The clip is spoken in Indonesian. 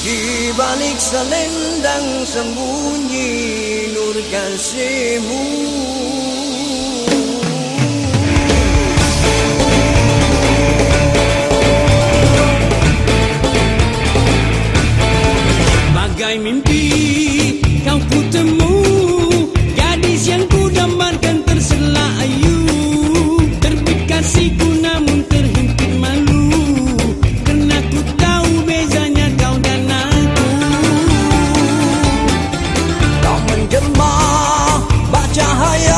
Di balik selendang sembunyi nur kasihmu higher